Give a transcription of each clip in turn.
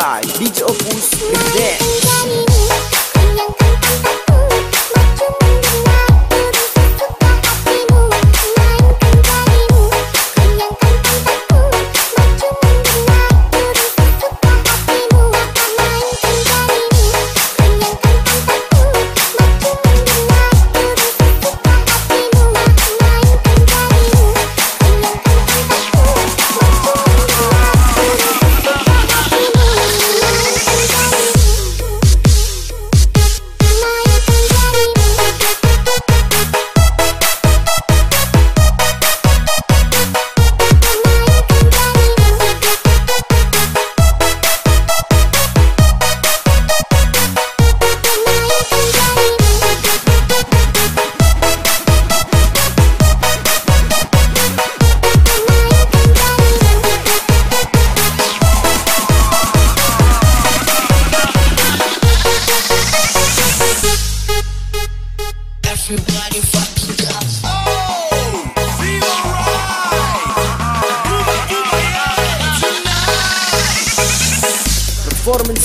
By DJ Opus Presents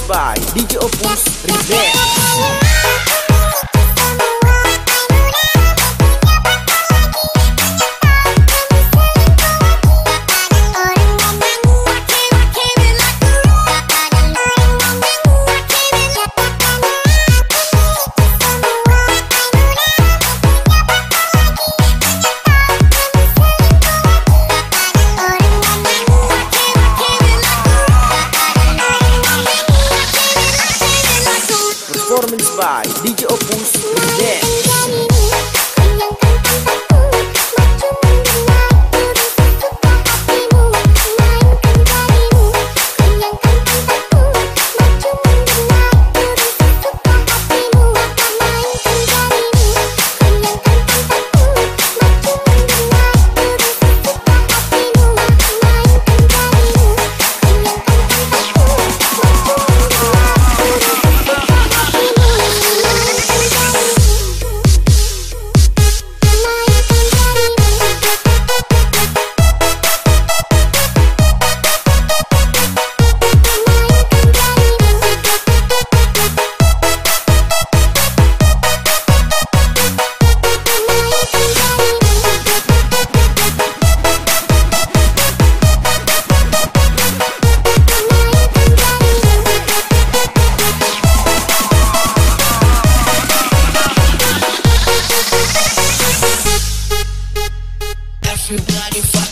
by DJ Opus Presents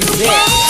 Presents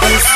DJ